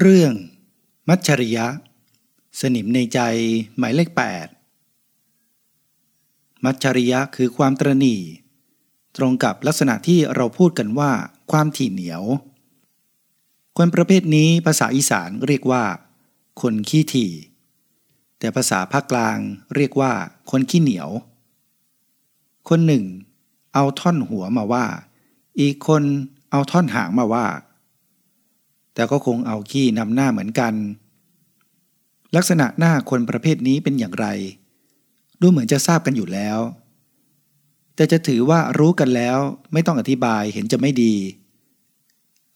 เรื่อง มัชริยะ สนิมในใจหมายเลข 8 มัชริยะคือความตรณีตรงกับลักษณะที่เราพูดกันว่า ความถี่เหนียว คนประเภทนี้ภาษาอีสานเรียกว่า คนขี้ถี่ แต่ภาษาภาคกลางเรียกว่า คนขี้เหนียว คนหนึ่ง เอาท่อนหัวมาว่า อีกคนเอาท่อนหางมาว่า แต่ก็คงเอาขี้นำหน้าเหมือนกัน ลักษณะหน้าคนประเภทนี้เป็นอย่างไร ดูเหมือนจะทราบกันอยู่แล้ว แต่จะถือว่ารู้กันแล้วไม่ต้องอธิบายเห็นจะไม่ดี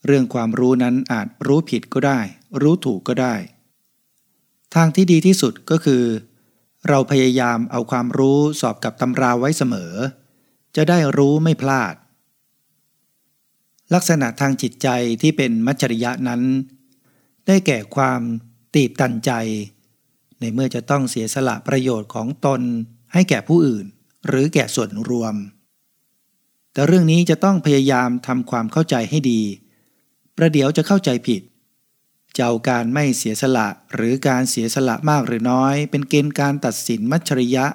เรื่องความรู้นั้นอาจรู้ผิดก็ได้ รู้ถูกก็ได้ ทางที่ดีที่สุดก็คือ เราพยายามเอาความรู้สอบกับตำราไว้เสมอ จะได้รู้ไม่พลาด ลักษณะทางจิตใจที่เป็นมัจฉริยะนั้น ได้แก่ความตีบตันใจ ในเมื่อจะต้องเสียสละประโยชน์ของตนให้แก่ผู้อื่น หรือแก่ส่วนรวม แต่เรื่องนี้จะต้องพยายามทำความเข้าใจให้ดี ประเดี๋ยวจะเข้าใจผิดจะเอาการไม่เสียสละหรือการเสียสละมากหรือน้อย เป็นเกณฑ์การตัดสินมัจฉริยะ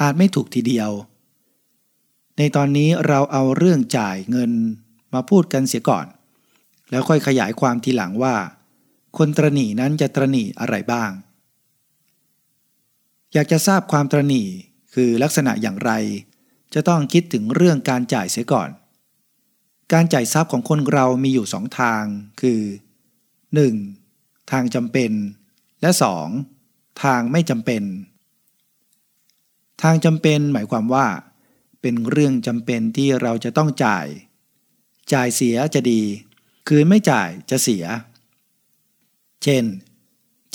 อาจไม่ถูกทีเดียว ในตอนนี้เราเอาเรื่องจ่ายเงิน มาพูดกันเสียก่อน แล้วค่อยขยายความทีหลังว่า คนตรณีนั้นจะตรณีอะไรบ้าง อยากจะทราบความตรณีคือลักษณะอย่างไร จะต้องคิดถึงเรื่องการจ่ายเสียก่อน การจ่ายทรัพย์ของคนเรามีอยู่สองทาง คือ 1. ทางจำเป็น และ 2. ทางไม่จำเป็น ทางจำเป็นหมายความว่า เป็นเรื่องจำเป็นที่เราจะต้องจ่าย จ่ายเสียจะดี คืนไม่จ่ายจะเสีย เช่น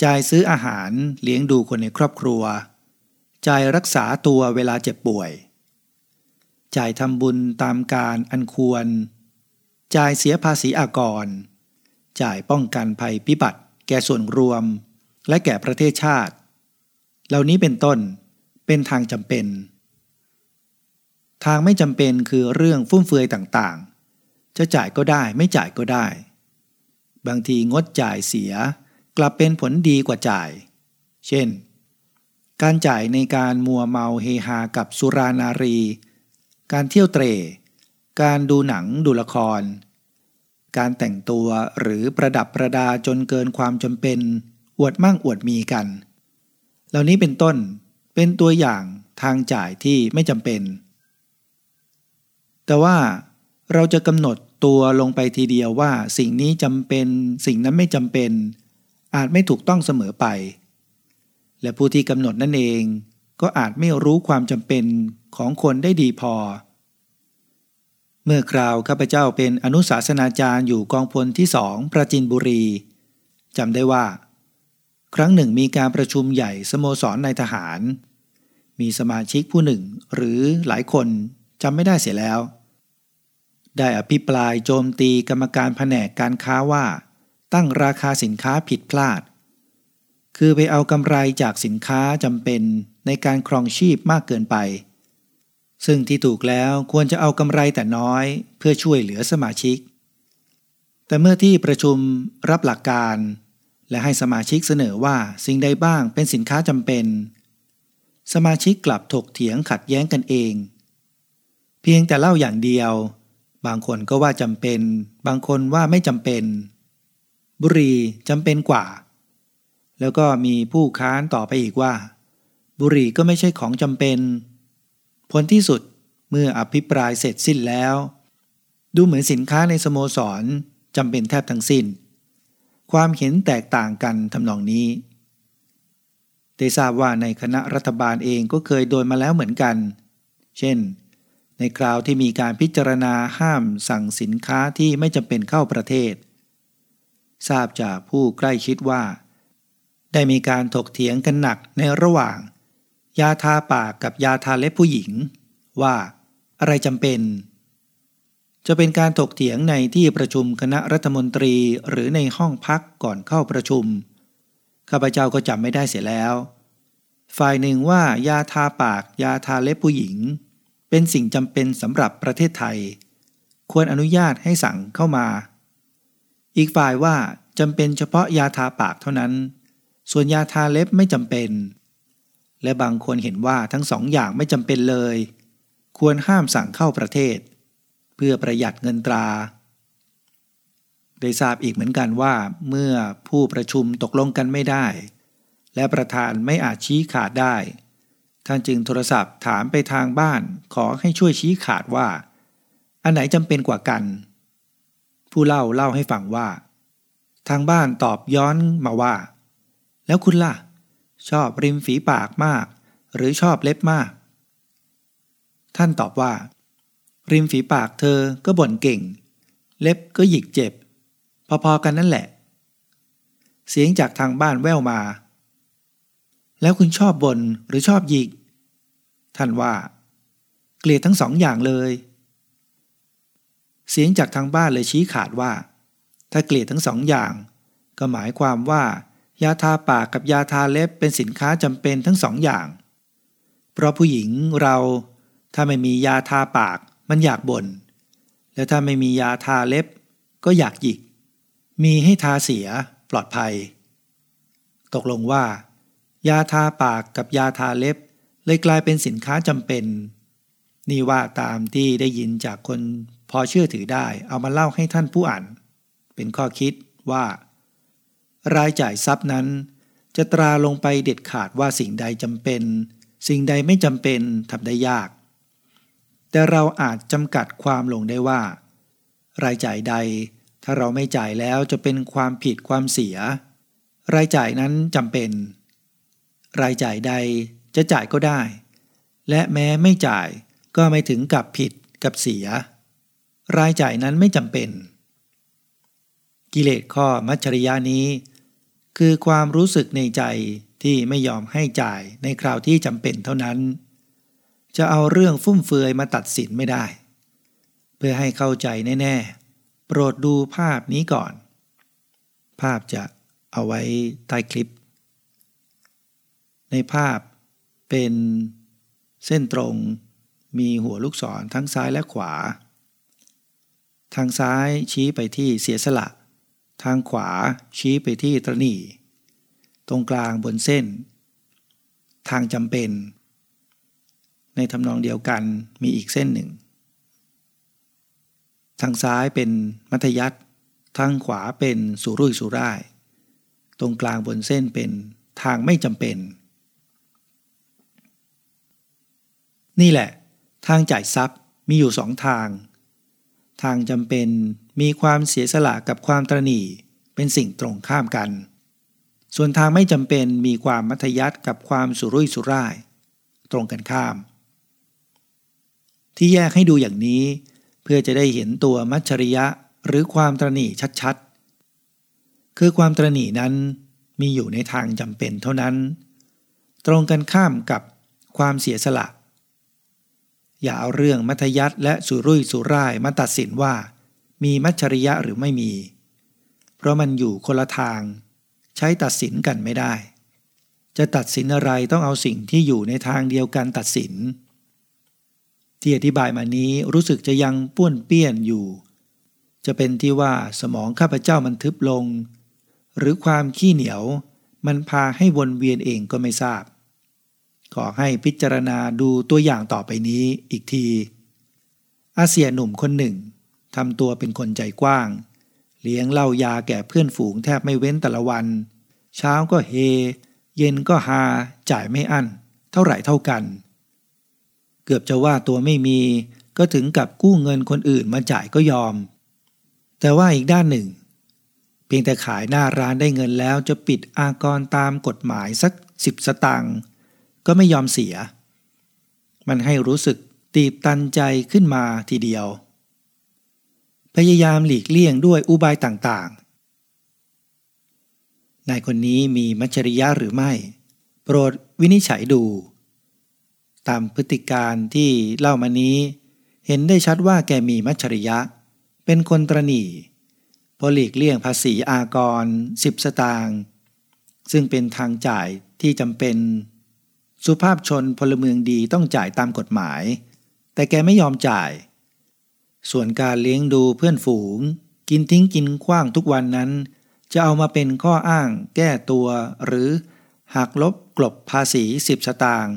จ่ายซื้ออาหารเลี้ยงดูคนในครอบครัว จ่ายรักษาตัวเวลาเจ็บป่วย จ่ายทำบุญตามการอันควร จ่ายเสียภาษีอากร จ่ายป้องกันภัยพิบัติแก่ส่วนรวม และแก่ประเทศชาติ เหล่านี้เป็นต้นเป็นทางจำเป็นทางไม่จำเป็นคือเรื่องฟุ่มเฟือยต่าง จะจ่ายก็ได้ไม่จ่ายก็ได้ บางทีงดจ่ายเสียกลับเป็นผลดีกว่าจ่าย เช่น การจ่ายในการมัวเมาเฮฮากับสุรานารี การเที่ยวเตร การดูหนังดูละคร การแต่งตัวหรือประดับประดาจนเกินความจำเป็น อวดมั่งอวดมีกัน เหล่านี้เป็นต้นเป็นตัวอย่างทางจ่ายที่ไม่จำเป็น แต่ว่าเราจะกำหนด ตัวลงไปทีเดียวว่าสิ่งนี้จำเป็น สิ่งนั้นไม่จำเป็น อาจไม่ถูกต้องเสมอไป และผู้ที่กำหนดนั่นเองก็อาจไม่รู้ความจำเป็นของคนได้ดีพอ เมื่อคราวข้าพเจ้าเป็นอนุสาสนาจารย์อยู่กองพลที่สองประจินบุรีจำได้ว่า ครั้งหนึ่งมีการประชุมใหญ่สโมสรในทหาร มีสมาชิกผู้หนึ่งหรือหลายคนจำไม่ได้เสียแล้ว ได้อภิปรายโจมตีกรรมการแผนกการค้าว่า ตั้งราคาสินค้าผิดพลาด คือไปเอากำไรจากสินค้าจำเป็นในการครองชีพมากเกินไป ซึ่งที่ถูกแล้วควรจะเอากำไรแต่น้อยเพื่อช่วยเหลือสมาชิก แต่เมื่อที่ประชุมรับหลักการ และให้สมาชิกเสนอว่าสิ่งใดบ้างเป็นสินค้าจำเป็น สมาชิกกลับถกเถียงขัดแย้งกันเอง เพียงแต่เล่าอย่างเดียว บางคนก็ว่าจำเป็น บางคนว่าไม่จำเป็น บุรีจำเป็นกว่า แล้วก็มีผู้ค้านต่อไปอีกว่า บุรีก็ไม่ใช่ของจำเป็น ผลที่สุดเมื่ออภิปรายเสร็จสิ้นแล้ว ดูเหมือนสินค้าในสโมสรจำเป็นแทบทั้งสิ้น ความเห็นแตกต่างกันทำนองนี้ได้ทราบว่าในคณะรัฐบาลเองก็เคยโดนมาแล้วเหมือนกัน เช่น ในคราวที่มีการพิจารณาห้ามสั่งสินค้าที่ไม่จำเป็นเข้าประเทศ ทราบจากผู้ใกล้ชิดว่า ได้มีการถกเถียงกันหนักในระหว่าง ยาทาปากกับยาทาเล็บผู้หญิง ว่าอะไรจำเป็น จะเป็นการถกเถียงในที่ประชุมคณะรัฐมนตรีหรือในห้องพักก่อนเข้าประชุม ข้าพเจ้าก็จำไม่ได้เสียแล้ว ฝ่ายหนึ่งว่ายาทาปากยาทาเล็บผู้หญิง เป็นสิ่งจำเป็นสำหรับประเทศไทย ควรอนุญาตให้สั่งเข้ามา อีกฝ่ายว่าจำเป็นเฉพาะยาทาปากเท่านั้น ส่วนยาทาเล็บไม่จำเป็น และบางคนเห็นว่าทั้งสองอย่างไม่จำเป็นเลย ควรห้ามสั่งเข้าประเทศ เพื่อประหยัดเงินตรา ได้ทราบอีกเหมือนกันว่า เมื่อผู้ประชุมตกลงกันไม่ได้ และประธานไม่อาจชี้ขาดได้ ท่านจึงโทรศัพท์ถามไปทางบ้านขอให้ช่วยชี้ขาดว่า อันไหนจำเป็นกว่ากัน ผู้เล่าเล่าให้ฟังว่า ทางบ้านตอบย้อนมาว่า แล้วคุณล่ะ ชอบริมฝีปากมาก หรือชอบเล็บมาก ท่านตอบว่า ริมฝีปากเธอก็บ่นเก่ง เล็บก็หยิกเจ็บ พอๆกันนั่นแหละ เสียงจากทางบ้านแว่วมา แล้วคุณชอบบนหรือชอบหยิก ท่านว่า เกลียดทั้งสองอย่างเลย เสียงจากทางบ้านเลยชี้ขาดว่า ถ้าเกลียดทั้งสองอย่าง ก็หมายความว่า ยาทาปากกับยาทาเล็บเป็นสินค้าจำเป็นทั้งสองอย่าง เพราะผู้หญิงเราถ้าไม่มียาทาปากมันอยากบน่นแล้วถ้าไม่มียาทาเล็บ ก็อยากหยิก มีให้ทาเสียปลอดภัย ตกลงว่า ยาทาปากกับยาทาเล็บ เลยกลายเป็นสินค้าจำเป็น นี่ว่าตามที่ได้ยินจากคนพอเชื่อถือได้เอามาเล่าให้ท่านผู้อ่าน เป็นข้อคิดว่า รายจ่ายทรัพย์นั้น จะตราลงไปเด็ดขาดว่าสิ่งใดจำเป็น สิ่งใดไม่จำเป็นทำได้ยาก แต่เราอาจจำกัดความลงได้ว่า รายจ่ายใด ถ้าเราไม่จ่ายแล้วจะเป็นความผิดความเสีย รายจ่ายนั้นจำเป็น รายจ่ายใดจะจ่ายก็ได้ และแม้ไม่จ่ายก็ไม่ถึงกับผิดกับเสีย รายจ่ายนั้นไม่จำเป็น กิเลสข้อมัจฉริยานี้ คือความรู้สึกในใจที่ไม่ยอมให้จ่ายในคราวที่จำเป็นเท่านั้น จะเอาเรื่องฟุ่มเฟือยมาตัดสินไม่ได้ เพื่อให้เข้าใจแน่ๆ โปรดดูภาพนี้ก่อน ภาพจะเอาไว้ใต้คลิป ในภาพเป็นเส้นตรง มีหัวลูกศรทั้งซ้ายและขวา ทางซ้ายชี้ไปที่เสียสละ ทางขวาชี้ไปที่ตรณี ตรงกลางบนเส้น ทางจำเป็น ในทำนองเดียวกันมีอีกเส้นหนึ่ง ทางซ้ายเป็นมัธยัติทางขวาเป็นสุรุ่ยสุร่าย ตรงกลางบนเส้นเป็นทางไม่จำเป็น นี่แหละ ทางจ่ายทรัพย์มีอยู่สองทาง ทางจำเป็นมีความเสียสละกับความตรณีเป็นสิ่งตรงข้ามกัน ส่วนทางไม่จำเป็นมีความมัธยัติกับความสุรุ่ยสุร่าย ตรงกันข้าม ที่แยกให้ดูอย่างนี้ เพื่อจะได้เห็นตัวมัจฉริยะหรือความตรณีชัดๆ คือความตรณีนั้นมีอยู่ในทางจำเป็นเท่านั้น ตรงกันข้ามกับความเสียสละ อย่าเอาเรื่องมัธยัติและสุรุ่ยสุร่ายมาตัดสินว่า มีมัจฉริยะหรือไม่มี เพราะมันอยู่คนละทาง ใช้ตัดสินกันไม่ได้ จะตัดสินอะไรต้องเอาสิ่งที่อยู่ในทางเดียวกันตัดสิน ที่อธิบายมานี้รู้สึกจะยังป้วนเปี้ยนอยู่ จะเป็นที่ว่าสมองข้าพเจ้ามันทึบลง หรือความขี้เหนียว มันพาให้วนเวียนเองก็ไม่ทราบ ขอให้พิจารณาดูตัวอย่างต่อไปนี้อีกที อาเซียหนุ่มคนหนึ่งทำตัวเป็นคนใจกว้าง เลี้ยงเหล้ายาแก่เพื่อนฝูงแทบไม่เว้นแต่ละวัน เช้าก็เฮ เย็นก็ฮาจ่ายไม่อั้น เท่าไหร่เท่ากัน เกือบจะว่าตัวไม่มี ก็ถึงกับกู้เงินคนอื่นมาจ่ายก็ยอม แต่ว่าอีกด้านหนึ่ง เพียงแต่ขายหน้าร้านได้เงินแล้วจะปิดอากรตามกฎหมายสักสิบสตางค์ ก็ไม่ยอมเสีย มันให้รู้สึกตีบตันใจขึ้นมาทีเดียว พยายามหลีกเลี่ยงด้วยอุบายต่างๆ นายคนนี้มีมัจฉริยะหรือไม่ โปรดวินิจฉัยดู ตามพฤติการที่เล่ามานี้ เห็นได้ชัดว่าแกมีมัจฉริยะ เป็นคนตรณีพอหลีกเลี่ยงภาษีอากรสิบสตางค์ซึ่งเป็นทางจ่ายที่จำเป็น สุภาพชนพลเมืองดีต้องจ่ายตามกฎหมาย แต่แกไม่ยอมจ่าย ส่วนการเลี้ยงดูเพื่อนฝูง กินทิ้งกินขว้างทุกวันนั้น จะเอามาเป็นข้ออ้างแก้ตัว หรือหักลบกลบภาษีสิบสตางค์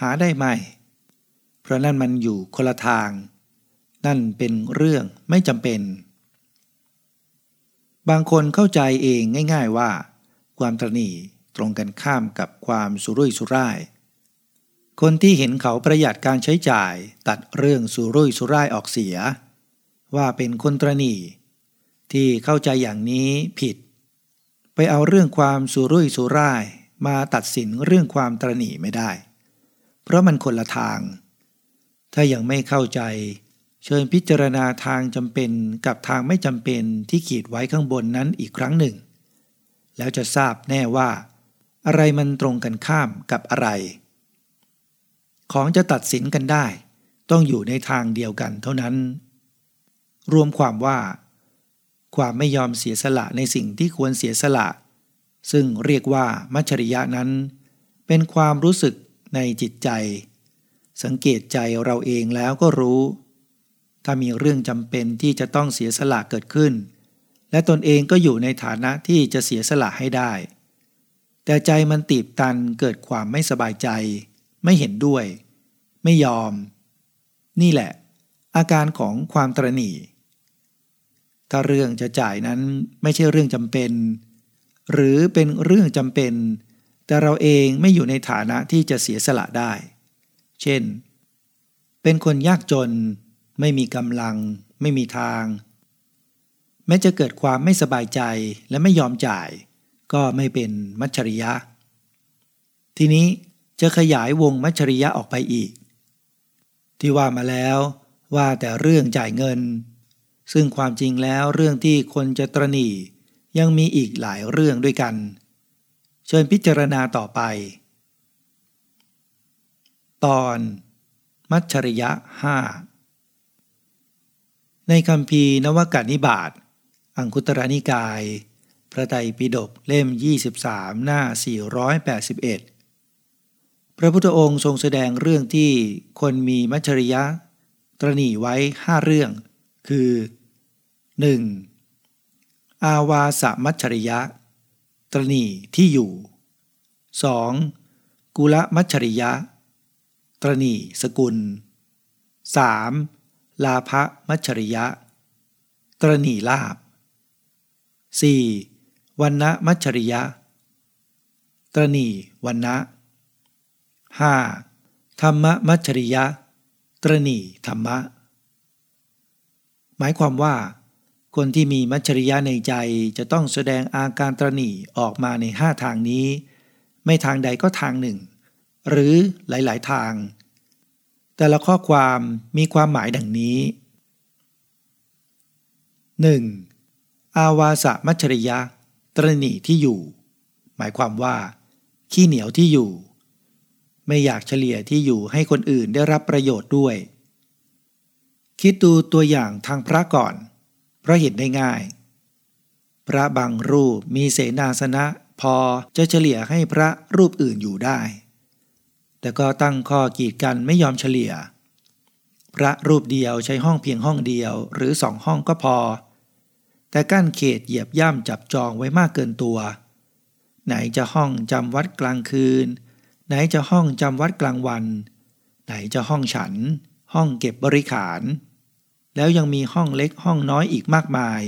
หาได้ไหม เพราะนั่นมันอยู่คนละทาง นั่นเป็นเรื่องไม่จำเป็น บางคนเข้าใจเองง่าย ๆว่า ความตรณีตรงกันข้ามกับความสุรุ่ยสุร่าย คนที่เห็นเขาประหยัดการใช้จ่ายตัดเรื่องสุรุ่ยสุร่ายออกเสีย ว่าเป็นคนตรณีที่เข้าใจอย่างนี้ผิด ไปเอาเรื่องความสุรุ่ยสุร่ายมาตัดสินเรื่องความตรณีไม่ได้ เพราะมันคนละทาง ถ้ายังไม่เข้าใจ เชิญพิจารณาทางจำเป็นกับทางไม่จำเป็นที่ขีดไว้ข้างบนนั้นอีกครั้งหนึ่ง แล้วจะทราบแน่ว่า อะไรมันตรงกันข้ามกับอะไร ของจะตัดสินกันได้ ต้องอยู่ในทางเดียวกันเท่านั้น รวมความว่า ความไม่ยอมเสียสละในสิ่งที่ควรเสียสละ ซึ่งเรียกว่ามัชริยะนั้น เป็นความรู้สึกในจิตใจ สังเกตใจเราเองแล้วก็รู้ ถ้ามีเรื่องจำเป็นที่จะต้องเสียสละเกิดขึ้น และตนเองก็อยู่ในฐานะที่จะเสียสละให้ได้ แต่ใจมันตีบตันเกิดความไม่สบายใจ ไม่เห็นด้วย ไม่ยอม นี่แหละ อาการของความตรณีถ้าเรื่องจะจ่ายนั้นไม่ใช่เรื่องจำเป็น หรือเป็นเรื่องจำเป็น แต่เราเองไม่อยู่ในฐานะที่จะเสียสละได้ เช่น เป็นคนยากจน ไม่มีกำลัง ไม่มีทาง แม้จะเกิดความไม่สบายใจและไม่ยอมจ่าย ก็ไม่เป็นมัชริยะ ทีนี้ จะขยายวงมัชริยะออกไปอีก ที่ว่ามาแล้วว่าแต่เรื่องจ่ายเงิน ซึ่งความจริงแล้วเรื่องที่คนจะตรณียังมีอีกหลายเรื่องด้วยกัน เชิญพิจารณาต่อไป ตอน มัชริยะห้าในคำพีนวกานิบาตอังคุตรนิกาย พระไตรปิฎกเล่ม 23 หน้า 481 พระพุทธองค์ทรงแสดงเรื่องที่คนมีมัชชริยะ ตรณีไว้ห้าเรื่อง คือ 1. อาวาสมัชริยะ ตรณีที่อยู่ 2. กุลมัชริยะ ตรณีสกุล 3. ลาภมัชริยะ ตรณีลาบ 4. วันนะมัชริยะ ตรณีวันนะ 5. ธรรมมัชริยะ ตรณีธรรมะ หมายความว่า คนที่มีมัจฉริยะในใจจะต้องแสดงอาการตรณีออกมาในห้าทางนี้ ไม่ทางใดก็ทางหนึ่ง หรือหลาย ๆ ทาง แต่ละข้อความมีความหมายดังนี้ 1. อาวาสมัจฉริยะ ตรณีที่อยู่ หมายความว่า ขี้เหนียวที่อยู่ ไม่อยากเฉลี่ยที่อยู่ให้คนอื่นได้รับประโยชน์ด้วย คิดดูตัวอย่างทางพระก่อน เพราะเห็นได้ง่าย พระบางรูปมีเสนาสนะพอจะเฉลี่ยให้พระรูปอื่นอยู่ได้ แต่ก็ตั้งข้อกีดกันไม่ยอมเฉลี่ย พระรูปเดียวใช้ห้องเพียงห้องเดียวหรือสองห้องก็พอ แต่กั้นเขตเหยียบย่ำจับจองไว้มากเกินตัว ไหนจะห้องจำวัดกลางคืน ไหนจะห้องจำวัดกลางวัน ไหนจะห้องฉัน ห้องเก็บบริขาร แล้วยังมีห้องเล็กห้องน้อยอีกมากมาย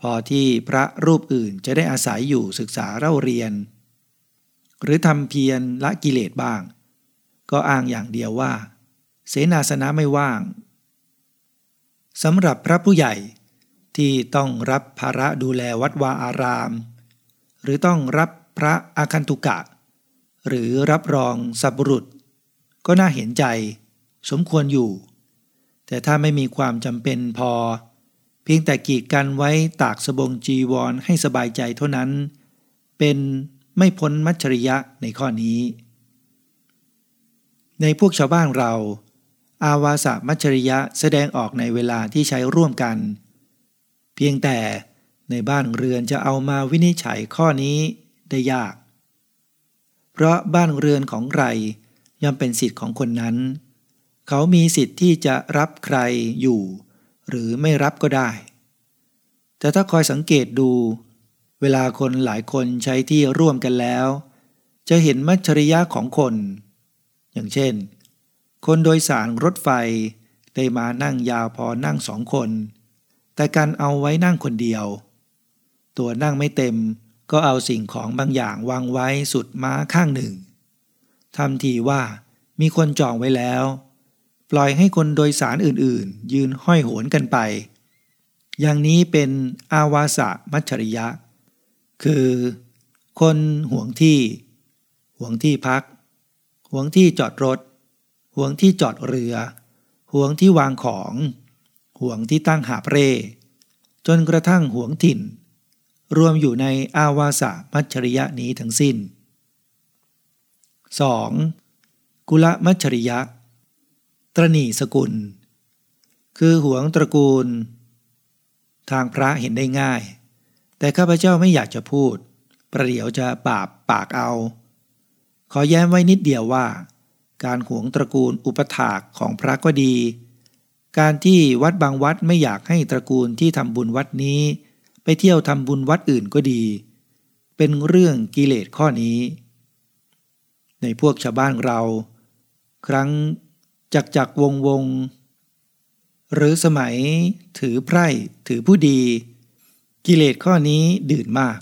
พอที่พระรูปอื่นจะได้อาศัยอยู่ศึกษาเล่าเรียน หรือทำเพียรละกิเลสบ้าง ก็อ้างอย่างเดียวว่า เสนาสนะไม่ว่างสำหรับพระผู้ใหญ่ที่ต้องรับภาระดูแลวัดวาอาราม หรือต้องรับพระอาคันตุกะ หรือรับรองสับรุษ ก็น่าเห็นใจ สมควรอยู่ แต่ถ้าไม่มีความจำเป็นพอ เพียงแต่กีดกันไว้ตากสบงจีวรให้สบายใจเท่านั้น เป็นไม่พ้นมัจฉริยะในข้อนี้ ในพวกชาวบ้านเรา อาวาสมัจฉริยะแสดงออกในเวลาที่ใช้ร่วมกัน เพียงแต่ในบ้านเรือนจะเอามาวินิจฉัยข้อนี้ได้ยาก เพราะบ้านเรือนของใครย่อมเป็นสิทธิ์ของคนนั้น เขามีสิทธิ์ที่จะรับใครอยู่ หรือไม่รับก็ได้แต่แต่ถ้าคอยสังเกตดู เวลาคนหลายคนใช้ที่ร่วมกันแล้ว จะเห็นมัจฉริยะของคน อย่างเช่น คนโดยสารรถไฟได้มานั่งยาวพอนั่งสองคน แต่การเอาไว้นั่งคนเดียว ตัวนั่งไม่เต็ม ก็เอาสิ่งของบางอย่างวางไว้สุดม้าข้างหนึ่งทำทีว่ามีคนจองไว้แล้ว ปล่อยให้คนโดยสารอื่นๆ ยืนห้อยโหนกันไป อย่างนี้เป็นอาวาสะมัชริยะ คือ คนห่วงที่ ห่วงที่พัก ห่วงที่จอดรถ ห่วงที่จอดเรือ ห่วงที่วางของ ห่วงที่ตั้งหาเร่จนกระทั่งห่วงถิ่น รวมอยู่ในอาวาสะมัชริยะนี้ทั้งสิ้น 2. กุลมัชริยะ ตรณีสกุล คือห่วงตระกูล ทางพระเห็นได้ง่าย แต่ข้าพเจ้าไม่อยากจะพูด ประเดี๋ยวจะบาปปากเอา ขอแย้มไว้นิดเดียวว่า การห่วงตระกูลอุปถากของพระก็ดี การที่วัดบางวัดไม่อยากให้ตระกูลที่ทำบุญวัดนี้ ไปเที่ยวทำบุญวัดอื่นก็ดี เป็นเรื่องกิเลสข้อนี้ ในพวกชาวบ้านเรา ครั้งจักจักวงวง หรือสมัยถือไพร่ถือผู้ดี กิเลสข้อนี้ดื่นมาก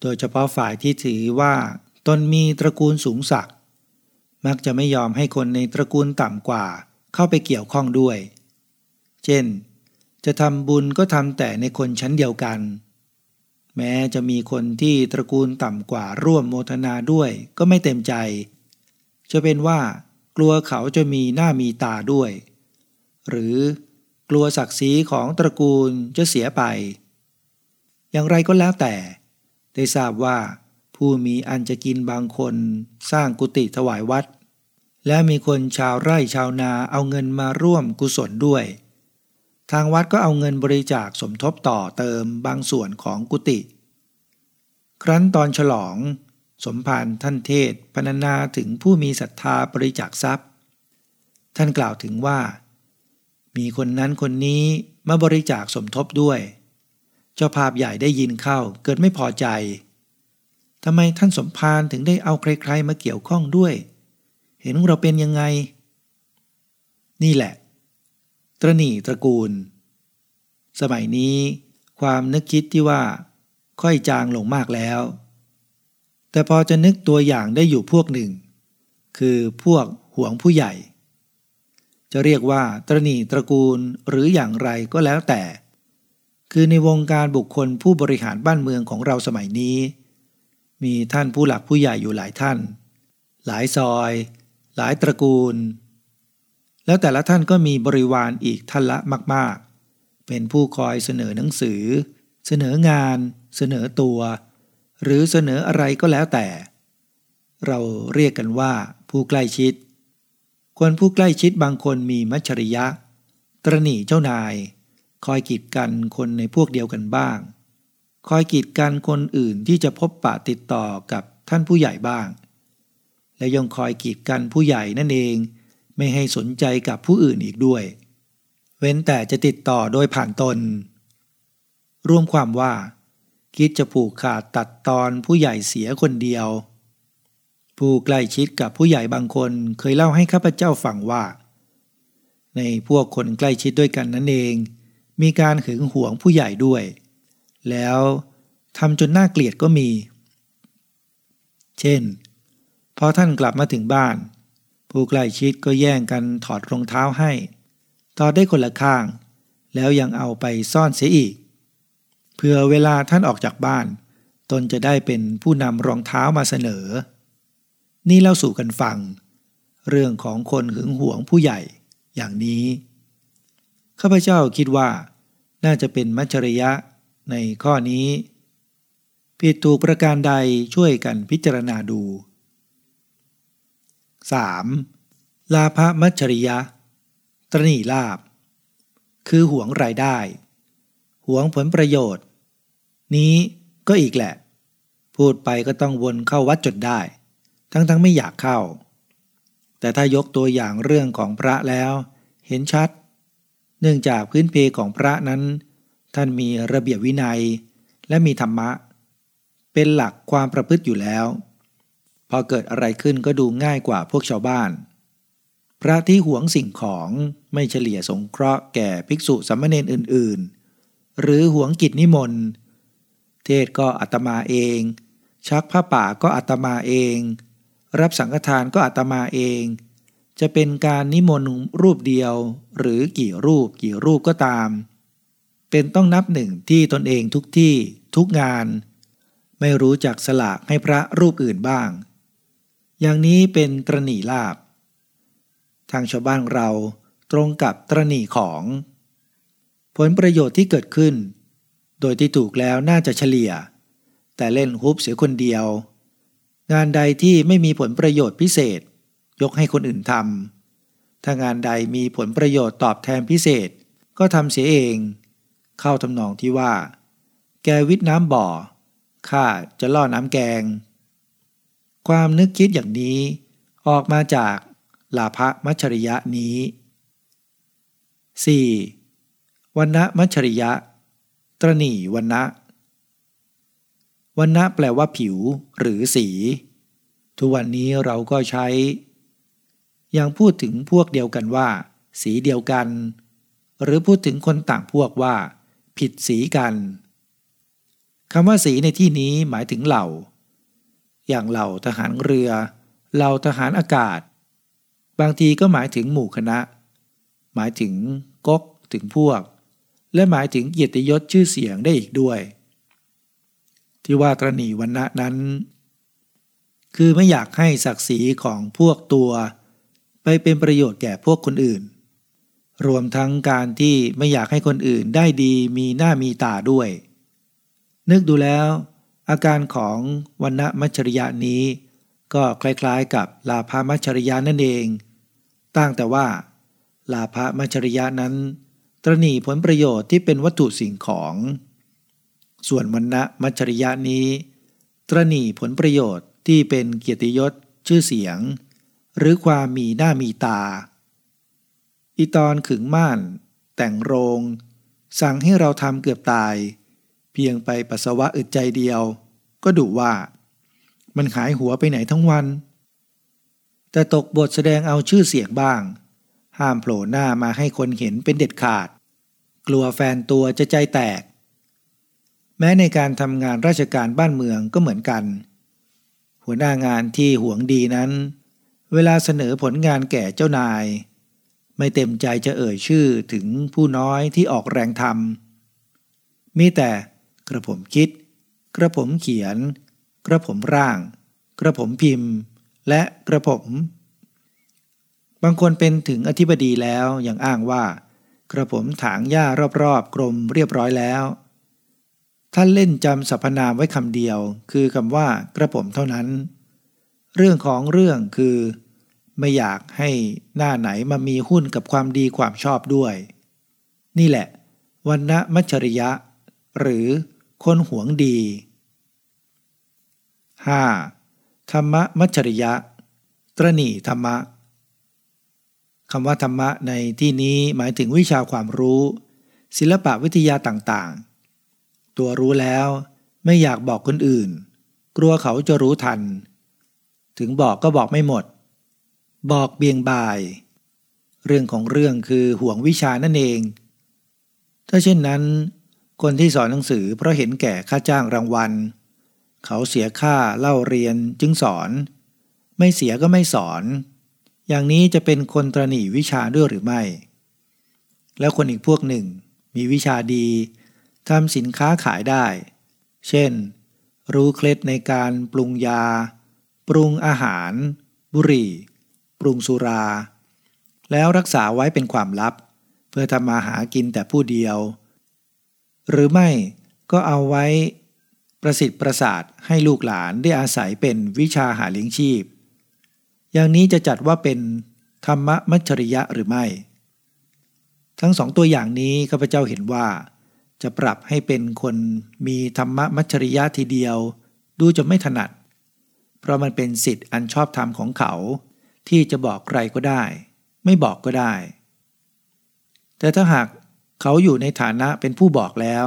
โดยเฉพาะฝ่ายที่ถือว่าตนมีตระกูลสูงศักมักจะไม่ยอมให้คนในตระกูลต่ำกว่าเข้าไปเกี่ยวข้องด้วย เช่น จะทำบุญก็ทำแต่ในคนชั้นเดียวกัน แม้จะมีคนที่ตระกูลต่ำกว่าร่วมโมทนาด้วยก็ไม่เต็มใจ จะเป็นว่ากลัวเขาจะมีหน้ามีตาด้วย หรือกลัวศักดิ์ศรีของตระกูลจะเสียไป อย่างไรก็แล้วแต่ ได้ทราบว่า ผู้มีอันจะกินบางคนสร้างกุฏิถวายวัด และมีคนชาวไร่ชาวนาเอาเงินมาร่วมกุศลด้วย ทางวัดก็เอาเงินบริจาคสมทบต่อเติมบางส่วนของกุฏิ ครั้นตอนฉลอง สมภารท่านเทศพรรณนาถึงผู้มีศรัทธาบริจาคทรัพย์ ท่านกล่าวถึงว่า มีคนนั้นคนนี้มาบริจาคสมทบด้วย เจ้าภาพใหญ่ได้ยินเข้าเกิดไม่พอใจทำไมท่านสมภารถึงได้เอาใครๆมาเกี่ยวข้องด้วย เห็นเราเป็นยังไง นี่แหละ ตรณีตระกูล สมัยนี้ความนึกคิดที่ว่า ค่อยจางลงมากแล้ว แต่พอจะนึกตัวอย่างได้อยู่พวกหนึ่ง คือพวกห่วงผู้ใหญ่ จะเรียกว่าตรณีตระกูลหรืออย่างไรก็แล้วแต่ คือในวงการบุคคลผู้บริหารบ้านเมืองของเราสมัยนี้ มีท่านผู้หลักผู้ใหญ่อยู่หลายท่าน หลายซอย หลายตระกูล แล้วแต่ละท่านก็มีบริวารอีกท่านละมาก ๆ เป็นผู้คอยเสนอหนังสือ เสนองาน เสนอตัว หรือเสนออะไรก็แล้วแต่ เราเรียกกันว่าผู้ใกล้ชิด คนผู้ใกล้ชิดบางคนมีมัชริยะ ตรณีเจ้านาย คอยกีดกันคนในพวกเดียวกันบ้าง คอยกีดกันคนอื่นที่จะพบปะติดต่อกับท่านผู้ใหญ่บ้าง และยังคอยกีดกันผู้ใหญ่นั่นเอง ไม่ให้สนใจกับผู้อื่นอีกด้วย เว้นแต่จะติดต่อโดยผ่านตนรวมความว่า คิดจะผูกขาดตัดตอนผู้ใหญ่เสียคนเดียว ผู้ใกล้ชิดกับผู้ใหญ่บางคนเคยเล่าให้ข้าพเจ้าฟังว่า ในพวกคนใกล้ชิดด้วยกันนั่นเอง มีการหึงหวงผู้ใหญ่ด้วย แล้วทำจนน่าเกลียดก็มี เช่น พอท่านกลับมาถึงบ้าน ผู้ใกล้ชิดก็แย่งกันถอดรองเท้าให้ถอดได้คนละข้าง แล้วยังเอาไปซ่อนเสียอีก เพื่อเวลาท่านออกจากบ้าน ตนจะได้เป็นผู้นำรองเท้ามาเสนอ นี่เล่าสู่กันฟัง เรื่องของคนหึงหวงผู้ใหญ่อย่างนี้ ข้าพเจ้าคิดว่า น่าจะเป็นมัจฉริยะในข้อนี้ผิดถูกประการใดช่วยกันพิจารณาดู 3. ลาภมัจฉริยะ ตรณีลาบ คือหวงรายได้ หวงผลประโยชน์ นี้ก็อีกแหละ พูดไปก็ต้องวนเข้าวัดจดได้ ทั้งๆงไม่อยากเข้า แต่ถ้ายกตัวอย่างเรื่องของพระแล้ว เห็นชัด เนื่องจากพื้นเพของพระนั้น ท่านมีระเบียบวินัยและมีธรรมะ เป็นหลักความประพฤติอยู่แล้ว พอเกิดอะไรขึ้นก็ดูง่ายกว่าพวกชาวบ้าน พระที่หวงสิ่งของไม่เฉลี่ยสงเคราะห์แก่ภิกษุสัมมเนนอื่นๆ หรือหวงกิจนิมนต์เทศก็อัตมาเอง ชักผ้าป่าก็อัตมาเอง รับสังฆทานก็อัตมาเอง จะเป็นการนิมนต์รูปเดียว หรือกี่รูปกี่รูปก็ตาม เป็นต้องนับหนึ่งที่ตนเองทุกที่ทุกงาน ไม่รู้จักสลากให้พระรูปอื่นบ้าง อย่างนี้เป็นตรณีลาบ ทางชาวบ้านเราตรงกับตรณีของ ผลประโยชน์ที่เกิดขึ้น โดยที่ถูกแล้วน่าจะเฉลี่ย แต่เล่นฮุบเสียคนเดียว งานใดที่ไม่มีผลประโยชน์พิเศษ ยกให้คนอื่นทำถ้างานใดมีผลประโยชน์ตอบแทนพิเศษก็ทำเสียเอง เข้าทำนองที่ว่า แกวิทน้ำบ่อข้าจะล่อน้ำแกง ความนึกคิดอย่างนี้ ออกมาจากลาภมัชริยะนี้ 4. วันณะมัชริยะ ตรณีวันณะวันณะแปลว่าผิวหรือสี ทุกวันนี้เราก็ใช้ ยังพูดถึงพวกเดียวกันว่า สีเดียวกัน หรือพูดถึงคนต่างพวกว่า ผิดสีกันคำว่าสีในที่นี้หมายถึงเหล่า อย่างเหล่าทหารเรือ เหล่าทหารอากาศ บางทีก็หมายถึงหมู่คณะ หมายถึงก๊กถึงพวก และหมายถึงเกียรติยศชื่อเสียงได้อีกด้วย ที่ว่าตรณีวันณะนั้น คือไม่อยากให้ศักดิ์ศรีของพวกตัว ไปเป็นประโยชน์แก่พวกคนอื่น รวมทั้งการที่ไม่อยากให้คนอื่นได้ดีมีหน้ามีตาด้วย นึกดูแล้ว อาการของวันณมัชริยะนี้ ก็คล้ายๆกับลาภามัชริยะนั่นเอง ต่างแต่ว่า ลาภามัชริยะนั้น ตรณีผลประโยชน์ที่เป็นวัตถุสิ่งของ ส่วนวันณมัชริยะนี้ ตรณีผลประโยชน์ที่เป็นเกียรติยศชื่อเสียง หรือความมีหน้ามีตา อีตอนขึงม่าน แต่งโรง สั่งให้เราทำเกือบตาย เพียงไปปัสสาวะอึดใจเดียว ก็ดุว่า มันหายหัวไปไหนทั้งวัน แต่ตกบทแสดงเอาชื่อเสียงบ้าง ห้ามโผล่หน้ามาให้คนเห็นเป็นเด็ดขาด กลัวแฟนตัวจะใจแตก แม้ในการทำงานราชการบ้านเมืองก็เหมือนกัน หัวหน้างานที่หวงดีนั้น เวลาเสนอผลงานแก่เจ้านายไม่เต็มใจจะเอ่ยชื่อถึงผู้น้อยที่ออกแรงทำมีแต่ กระผมคิด กระผมเขียน กระผมร่าง กระผมพิมพ์ และกระผม บางคนเป็นถึงอธิบดีแล้วยังอ้างว่า กระผมถางหญ้ารอบๆกรมเรียบร้อยแล้วท่านเล่นจำสรรพนามไว้คำเดียว คือคำว่ากระผมเท่านั้น เรื่องของเรื่องคือ ไม่อยากให้หน้าไหนมามีหุ้นกับความดีความชอบด้วย นี่แหละวันณมัชริยะ หรือ คนหวงดี 5. ธรรมมัชริยะ ตรณีธรรมะคำว่าธรรมะในที่นี้หมายถึงวิชาความรู้ ศิลปะวิทยาต่างๆ ตัวรู้แล้วไม่อยากบอกคนอื่น กลัวเขาจะรู้ทัน ถึงบอกก็บอกไม่หมด บอกเบียงบาย เรื่องของเรื่องคือห่วงวิชานั่นเอง ถ้าเช่นนั้น คนที่สอนหนังสือเพราะเห็นแก่ค่าจ้างรางวัล เขาเสียค่าเล่าเรียนจึงสอน ไม่เสียก็ไม่สอน อย่างนี้จะเป็นคนตรณีวิชาด้วยหรือไม่ แล้วคนอีกพวกหนึ่งมีวิชาดีทำสินค้าขายได้ เช่น รู้เคล็ดในการปรุงยา ปรุงอาหาร บุหรี่ ปรุงสุรา แล้วรักษาไว้เป็นความลับ เพื่อทำมาหากินแต่ผู้เดียว หรือไม่ก็เอาไว้ประสิทธิ์ประสาทให้ลูกหลานได้อาศัยเป็นวิชาหาเลี้ยงชีพ อย่างนี้จะจัดว่าเป็นธรรมมัชริยะหรือไม่ ทั้งสองตัวอย่างนี้ข้าพเจ้าเห็นว่า จะปรับให้เป็นคนมีธรรมมัชริยะทีเดียว ดูจะไม่ถนัด เพราะมันเป็นสิทธิ์อันชอบธรรมของเขา ที่จะบอกใครก็ได้ ไม่บอกก็ได้ แต่ถ้าหาก เขาอยู่ในฐานะเป็นผู้บอกแล้ว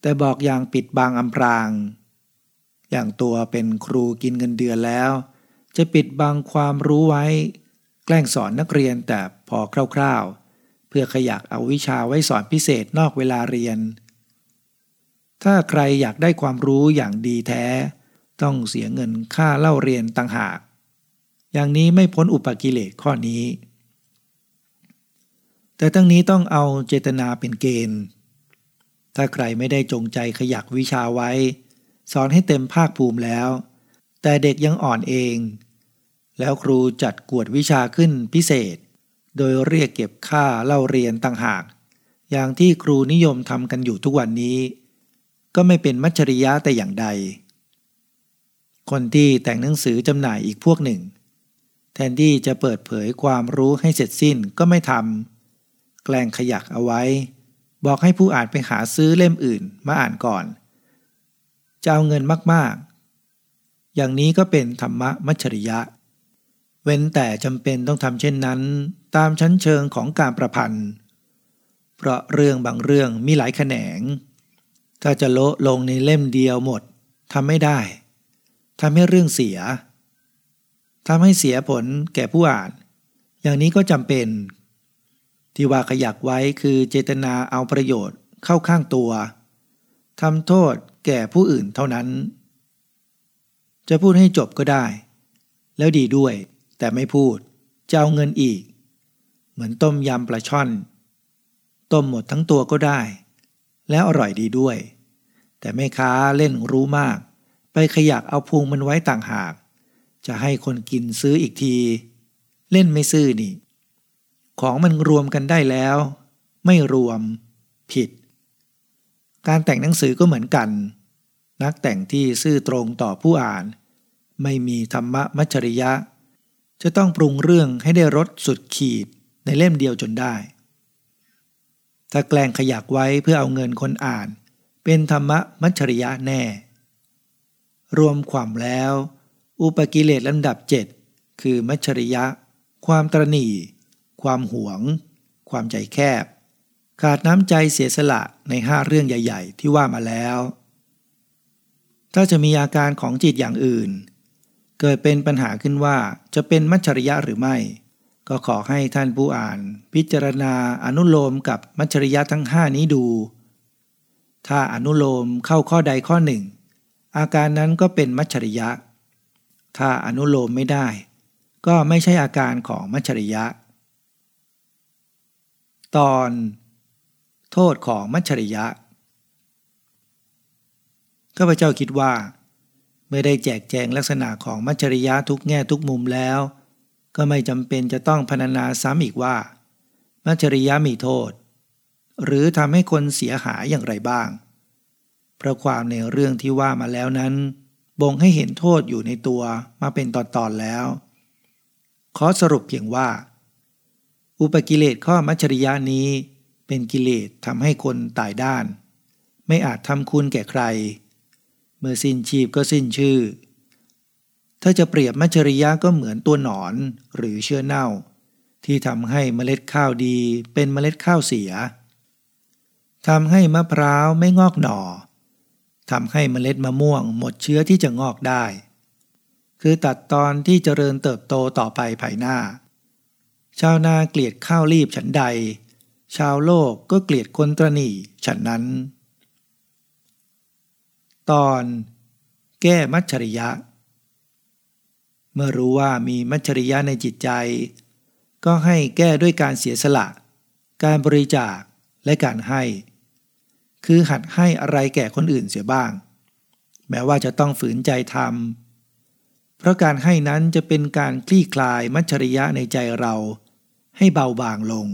แต่บอกอย่างปิดบังอำพราง อย่างตัวเป็นครูกินเงินเดือนแล้ว จะปิดบังความรู้ไว้ แกล้งสอนนักเรียนแต่พอคร่าวๆ เพื่อขยักเอาวิชาไว้สอนพิเศษนอกเวลาเรียน ถ้าใครอยากได้ความรู้อย่างดีแท้ ต้องเสียเงินค่าเล่าเรียนต่างหาก อย่างนี้ไม่พ้นอุปกิเลสข้อนี้ แต่ทั้งนี้ต้องเอาเจตนาเป็นเกณฑ์ ถ้าใครไม่ได้จงใจขยักวิชาไว้ สอนให้เต็มภาคภูมิแล้ว แต่เด็กยังอ่อนเอง แล้วครูจัดกวดวิชาขึ้นพิเศษ โดยเรียกเก็บค่าเล่าเรียนต่างหาก อย่างที่ครูนิยมทำกันอยู่ทุกวันนี้ ก็ไม่เป็นมัจฉริยะแต่อย่างใด คนที่แต่งหนังสือจำหน่ายอีกพวกหนึ่ง แทนที่จะเปิดเผยความรู้ให้เสร็จสิ้นก็ไม่ทำ แกล้งขยักเอาไว้ บอกให้ผู้อ่านไปหาซื้อเล่มอื่นมาอ่านก่อน จะเอาเงินมากๆ อย่างนี้ก็เป็นธรรมะมัชริยะ เว้นแต่จำเป็นต้องทำเช่นนั้น ตามชั้นเชิงของการประพันธ์ เพราะเรื่องบางเรื่องมีหลายแขนง ถ้าจะโละลงในเล่มเดียวหมดทำไม่ได้ทำให้เรื่องเสียทำให้เสียผลแก่ผู้อ่าน อย่างนี้ก็จำเป็น ที่ว่าขยักไว้คือเจตนาเอาประโยชน์เข้าข้างตัวทำโทษแก่ผู้อื่นเท่านั้น จะพูดให้จบก็ได้ แล้วดีด้วย แต่ไม่พูดจะเอาเงินอีก เหมือนต้มยำปลาช่อน ต้มหมดทั้งตัวก็ได้ แล้วอร่อยดีด้วย แต่แม่ค้าเล่นรู้มาก ไปขยักเอาพุงมันไว้ต่างหาก จะให้คนกินซื้ออีกที เล่นไม่ซื่อนี่ ของมันรวมกันได้แล้ว ไม่รวม ผิด การแต่งหนังสือก็เหมือนกัน นักแต่งที่ซื่อตรงต่อผู้อ่าน ไม่มีธรรมะมัจฉริยะ จะต้องปรุงเรื่องให้ได้รสสุดขีดในเล่มเดียวจนได้ ถ้าแกล้งขยักไว้เพื่อเอาเงินคนอ่าน เป็นธรรมะมัจฉริยะแน่ รวมความแล้ว อุปกิเลสลำดับเจ็ดคือมัจฉริยะ ความตรณี ความหวง ความใจแคบ ขาดน้ำใจเสียสละในห้าเรื่องใหญ่ ๆ ที่ว่ามาแล้ว ถ้าจะมีอาการของจิตอย่างอื่น เกิดเป็นปัญหาขึ้นว่าจะเป็นมัจฉริยะหรือไม่ ก็ขอให้ท่านผู้อ่าน พิจารณาอนุโลมกับมัจฉริยะทั้งห้านี้ดู ถ้าอนุโลมเข้าข้อใดข้อหนึ่ง อาการนั้นก็เป็นมัจฉริยะ ถ้าอนุโลมไม่ได้ ก็ไม่ใช่อาการของมัจฉริยะ ตอนโทษของมัจฉริยะข้าพเจ้าคิดว่า เมื่อได้แจกแจงลักษณะของมัจฉริยะทุกแง่ทุกมุมแล้ว ก็ไม่จำเป็นจะต้องพรรณนาซ้ำอีกว่า มัจฉริยะมีโทษ หรือทำให้คนเสียหายอย่างไรบ้างเพราะความในเรื่องที่ว่ามาแล้วนั้น บ่งให้เห็นโทษอยู่ในตัวมาเป็นตอนๆแล้ว ขอสรุปเพียงว่า อุปกิเลสข้อมัจฉริยานี้ เป็นกิเลสทำให้คนตายด้าน ไม่อาจทำคุณแก่ใคร เมื่อสิ้นชีพก็สิ้นชื่อ ถ้าจะเปรียบมัจฉริยะก็เหมือนตัวหนอนหรือเชื้อเน่า ที่ทำให้เมล็ดข้าวดีเป็นเมล็ดข้าวเสียทำให้มะพร้าวไม่งอกหน่อทำให้เมล็ดมะม่วงหมดเชื้อที่จะงอกได้ คือตัดตอนที่เจริญเติบโตต่อไปภายหน้า ชาวนาเกลียดข้าวรีบฉันใด ชาวโลกก็เกลียดคนตรณีฉันนั้น ตอนแก้มัจฉริยะ เมื่อรู้ว่ามีมัจฉริยะในจิตใจ ก็ให้แก้ด้วยการเสียสละ การบริจาคและการให้ คือหัดให้อะไรแก่คนอื่นเสียบ้าง แม้ว่าจะต้องฝืนใจทำเพราะการให้นั้นจะเป็นการคลี่คลายมัจฉริยะในใจเรา ให้เบาบางลง